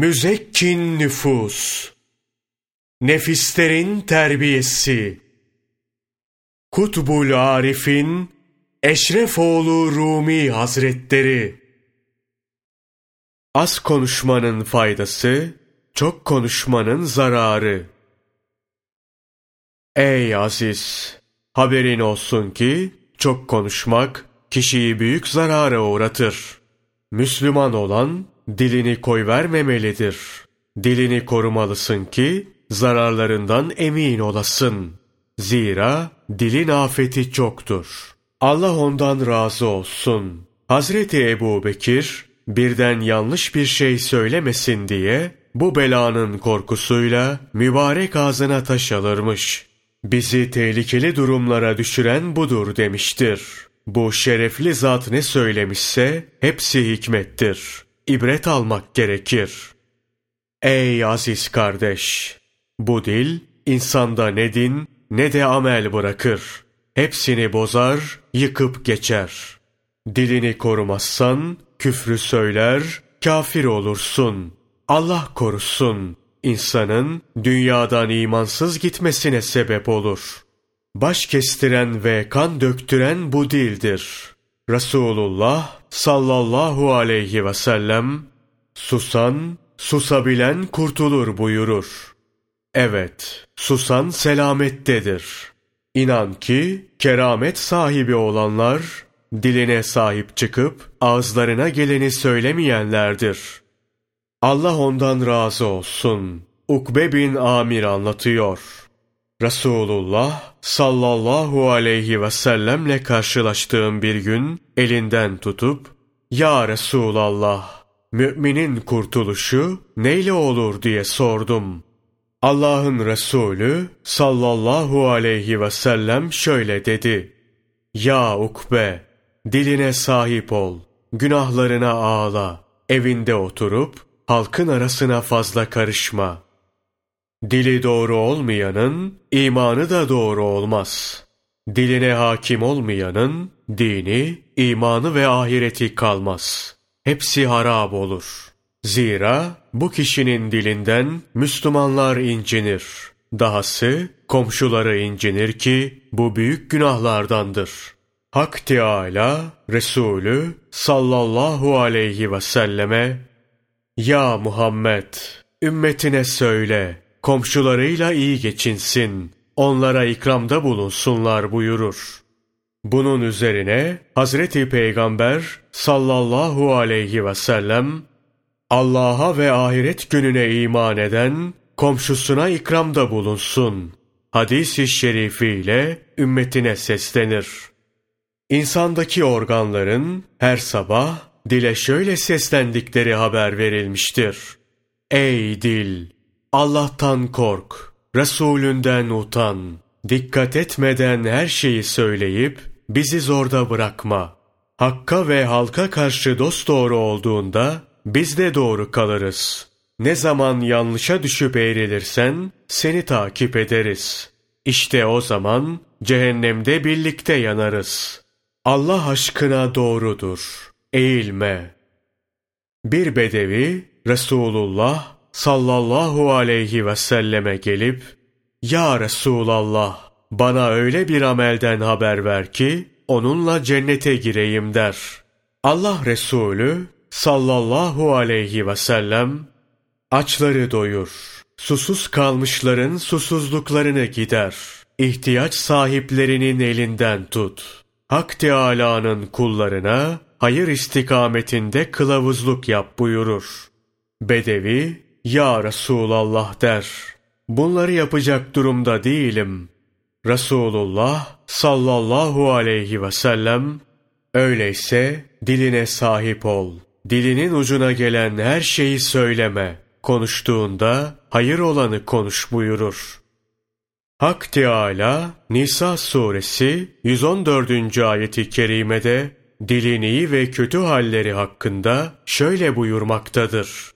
Müzekkin nüfus, nefislerin terbiyesi, Kutbul Arif'in Eşrefoğlu Rumi Hazretleri, Az konuşmanın faydası, çok konuşmanın zararı. Ey aziz! Haberin olsun ki, çok konuşmak, kişiyi büyük zarara uğratır. Müslüman olan, dilini koyvermemelidir. Dilini korumalısın ki, zararlarından emin olasın. Zira, dilin afeti çoktur. Allah ondan razı olsun. Hazreti Ebu Bekir, birden yanlış bir şey söylemesin diye, bu belanın korkusuyla mübarek ağzına taş alırmış. Bizi tehlikeli durumlara düşüren budur demiştir. Bu şerefli zat ne söylemişse hepsi hikmettir. İbret almak gerekir. Ey aziz kardeş! Bu dil insanda ne din ne de amel bırakır. Hepsini bozar, yıkıp geçer. Dilini korumazsan küfrü söyler, kafir olursun. Allah korusun. İnsanın dünyadan imansız gitmesine sebep olur. Baş kestiren ve kan döktüren bu dildir. Resulullah sallallahu aleyhi ve sellem susan, susabilen kurtulur buyurur. Evet, susan selamettedir. İnan ki keramet sahibi olanlar diline sahip çıkıp ağızlarına geleni söylemeyenlerdir. Allah ondan razı olsun. Ukbe bin Amir anlatıyor. Resulullah sallallahu aleyhi ve sellemle karşılaştığım bir gün elinden tutup Ya Resulallah müminin kurtuluşu neyle olur diye sordum. Allah'ın Resulü sallallahu aleyhi ve sellem şöyle dedi. Ya Ukbe diline sahip ol, günahlarına ağla, evinde oturup halkın arasına fazla karışma.'' Dili doğru olmayanın imanı da doğru olmaz. Diline hakim olmayanın dini, imanı ve ahireti kalmaz. Hepsi harap olur. Zira bu kişinin dilinden Müslümanlar incinir. Dahası komşuları incinir ki bu büyük günahlardandır. Hak Teâlâ Resulü sallallahu aleyhi ve selleme Ya Muhammed ümmetine söyle komşularıyla iyi geçinsin, onlara ikramda bulunsunlar buyurur. Bunun üzerine Hazreti Peygamber sallallahu aleyhi ve sellem Allah'a ve ahiret gününe iman eden komşusuna ikramda bulunsun. Hadis-i şerifiyle ümmetine seslenir. İnsandaki organların her sabah dile şöyle seslendikleri haber verilmiştir. Ey dil! Allah'tan kork, Resulünden utan, dikkat etmeden her şeyi söyleyip bizi zorda bırakma. Hakka ve halka karşı dost doğru olduğunda biz de doğru kalırız. Ne zaman yanlışa düşüp eğrilirsen seni takip ederiz. İşte o zaman cehennemde birlikte yanarız. Allah aşkına doğrudur. Eğilme. Bir bedevi Resulullah sallallahu aleyhi ve selleme gelip, Ya Resulallah, bana öyle bir amelden haber ver ki, onunla cennete gireyim der. Allah Resulü sallallahu aleyhi ve sellem, açları doyur, susuz kalmışların susuzluklarını gider, ihtiyaç sahiplerinin elinden tut. Hak Teâlâ'nın kullarına hayır istikametinde kılavuzluk yap buyurur. Bedevi, ya Resulallah der. Bunları yapacak durumda değilim. Resulullah sallallahu aleyhi ve sellem öyleyse diline sahip ol. Dilinin ucuna gelen her şeyi söyleme. Konuştuğunda hayır olanı konuş buyurur. Hak Teâlâ Nisa suresi 114. ayeti kerimede dilin iyi ve kötü halleri hakkında şöyle buyurmaktadır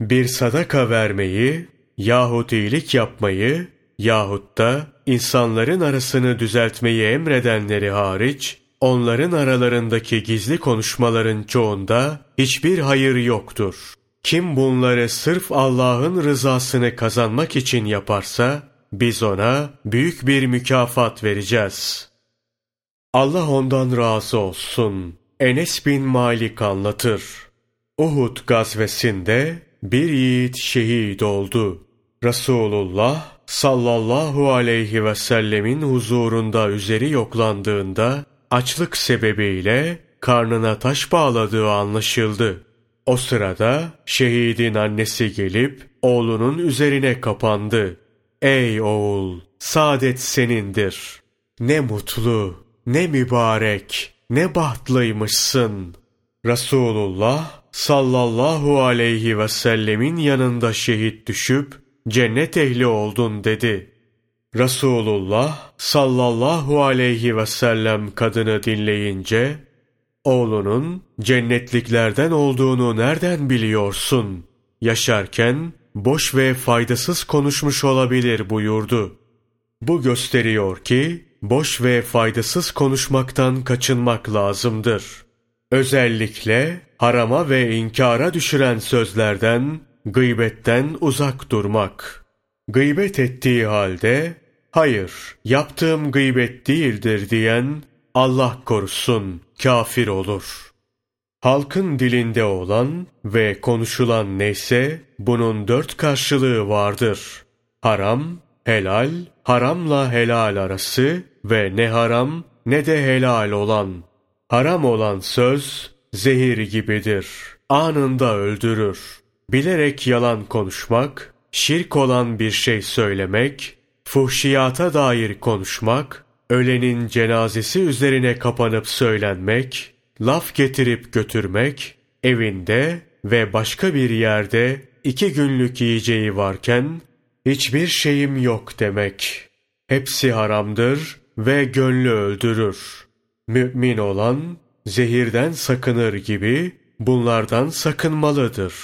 bir sadaka vermeyi yahut iyilik yapmayı yahut da insanların arasını düzeltmeyi emredenleri hariç, onların aralarındaki gizli konuşmaların çoğunda hiçbir hayır yoktur. Kim bunları sırf Allah'ın rızasını kazanmak için yaparsa, biz ona büyük bir mükafat vereceğiz. Allah ondan razı olsun. Enes bin Malik anlatır. Uhud gazvesinde bir yiğit şehit oldu. Resulullah sallallahu aleyhi ve sellemin huzurunda üzeri yoklandığında açlık sebebiyle karnına taş bağladığı anlaşıldı. O sırada şehidin annesi gelip oğlunun üzerine kapandı. Ey oğul, saadet senindir. Ne mutlu, ne mübarek, ne bahtlıymışsın. Resulullah sallallahu aleyhi ve sellemin yanında şehit düşüp cennet ehli oldun dedi. Resulullah sallallahu aleyhi ve sellem kadını dinleyince oğlunun cennetliklerden olduğunu nereden biliyorsun? Yaşarken boş ve faydasız konuşmuş olabilir buyurdu. Bu gösteriyor ki boş ve faydasız konuşmaktan kaçınmak lazımdır. Özellikle harama ve inkara düşüren sözlerden, gıybetten uzak durmak. Gıybet ettiği halde, hayır yaptığım gıybet değildir diyen, Allah korusun kafir olur. Halkın dilinde olan ve konuşulan neyse bunun dört karşılığı vardır. Haram, helal, haramla helal arası ve ne haram ne de helal olan. Haram olan söz zehir gibidir. Anında öldürür. Bilerek yalan konuşmak, şirk olan bir şey söylemek, fuhşiyata dair konuşmak, ölenin cenazesi üzerine kapanıp söylenmek, laf getirip götürmek, evinde ve başka bir yerde iki günlük yiyeceği varken, hiçbir şeyim yok demek. Hepsi haramdır ve gönlü öldürür. Mümin olan, zehirden sakınır gibi bunlardan sakınmalıdır.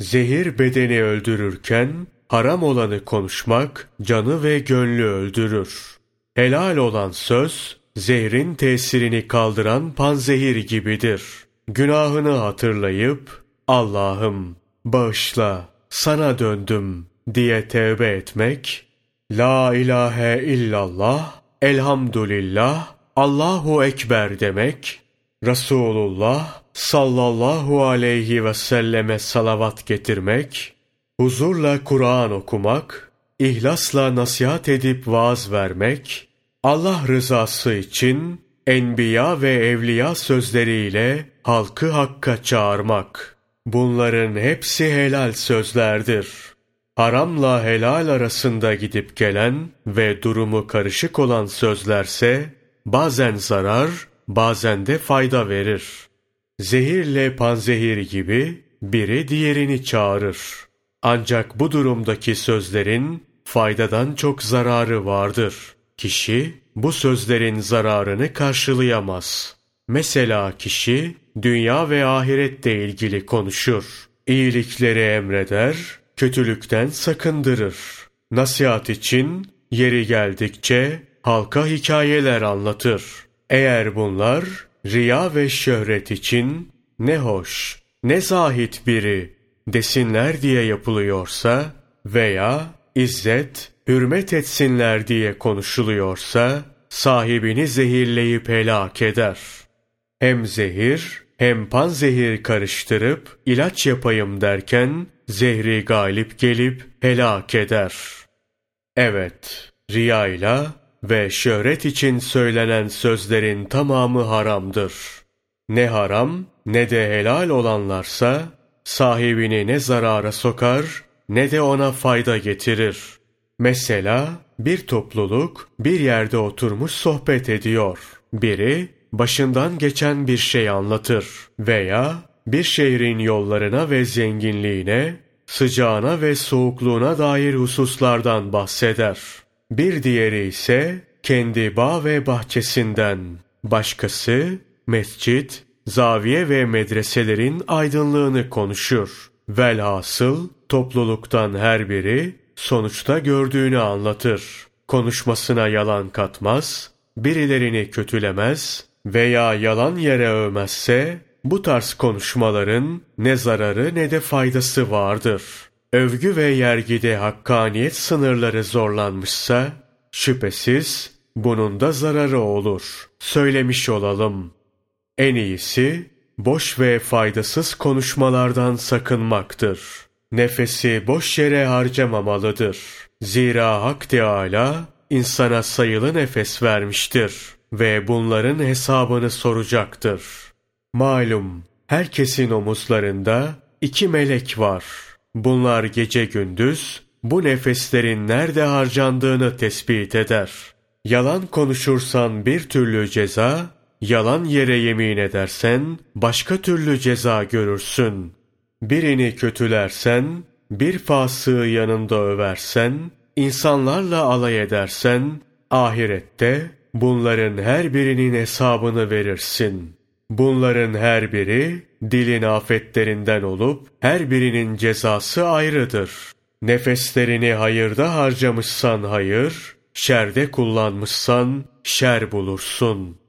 Zehir bedeni öldürürken, haram olanı konuşmak, canı ve gönlü öldürür. Helal olan söz, zehrin tesirini kaldıran panzehir gibidir. Günahını hatırlayıp, Allah'ım bağışla, sana döndüm diye tevbe etmek, La ilahe illallah, elhamdülillah, Allahu Ekber demek, Resulullah sallallahu aleyhi ve selleme salavat getirmek, huzurla Kur'an okumak, ihlasla nasihat edip vaaz vermek, Allah rızası için enbiya ve evliya sözleriyle halkı hakka çağırmak. Bunların hepsi helal sözlerdir. Haramla helal arasında gidip gelen ve durumu karışık olan sözlerse bazen zarar, bazen de fayda verir. Zehirle panzehir gibi biri diğerini çağırır. Ancak bu durumdaki sözlerin faydadan çok zararı vardır. Kişi bu sözlerin zararını karşılayamaz. Mesela kişi dünya ve ahirette ilgili konuşur. İyilikleri emreder, kötülükten sakındırır. Nasihat için yeri geldikçe halka hikayeler anlatır. Eğer bunlar riya ve şöhret için ne hoş, ne zahit biri desinler diye yapılıyorsa veya izzet, hürmet etsinler diye konuşuluyorsa, sahibini zehirleyip helak eder. Hem zehir, hem panzehir karıştırıp ilaç yapayım derken, zehri galip gelip helak eder. Evet, riyayla ve şöhret için söylenen sözlerin tamamı haramdır. Ne haram ne de helal olanlarsa, sahibini ne zarara sokar ne de ona fayda getirir. Mesela bir topluluk bir yerde oturmuş sohbet ediyor. Biri başından geçen bir şey anlatır veya bir şehrin yollarına ve zenginliğine, sıcağına ve soğukluğuna dair hususlardan bahseder. Bir diğeri ise kendi bağ ve bahçesinden, başkası mescit, zaviye ve medreselerin aydınlığını konuşur. Velhasıl topluluktan her biri sonuçta gördüğünü anlatır. Konuşmasına yalan katmaz, birilerini kötülemez veya yalan yere övmezse bu tarz konuşmaların ne zararı ne de faydası vardır. Övgü ve yergide hakkaniyet sınırları zorlanmışsa, şüphesiz bunun da zararı olur. Söylemiş olalım. En iyisi, boş ve faydasız konuşmalardan sakınmaktır. Nefesi boş yere harcamamalıdır. Zira Hak Teâlâ, insana sayılı nefes vermiştir ve bunların hesabını soracaktır. Malum, herkesin omuzlarında iki melek var. Bunlar gece gündüz bu nefeslerin nerede harcandığını tespit eder. Yalan konuşursan bir türlü ceza, yalan yere yemin edersen başka türlü ceza görürsün. Birini kötülersen, bir fasığı yanında översen, insanlarla alay edersen, ahirette bunların her birinin hesabını verirsin. Bunların her biri dilin afetlerinden olup her birinin cezası ayrıdır. Nefeslerini hayırda harcamışsan hayır, şerde kullanmışsan şer bulursun.''